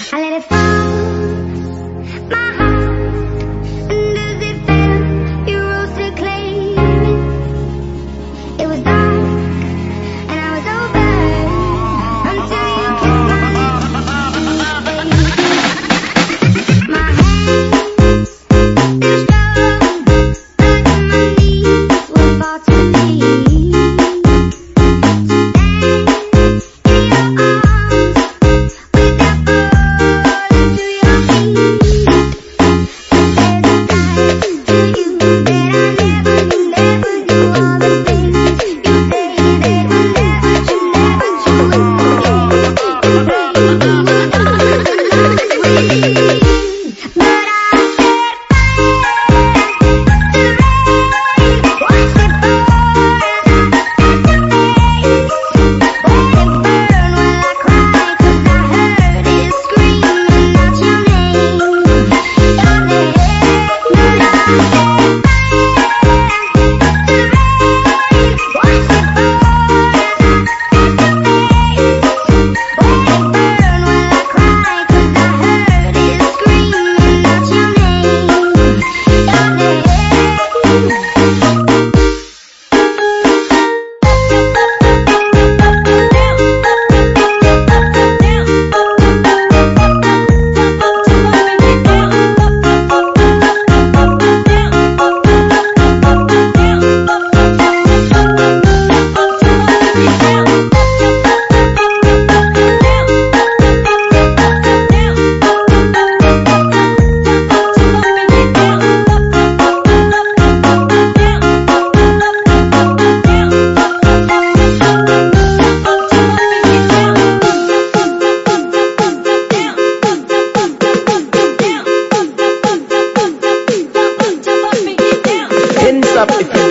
I let it fall.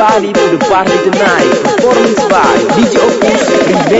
up to the party tonight. Performance by DJ Opus.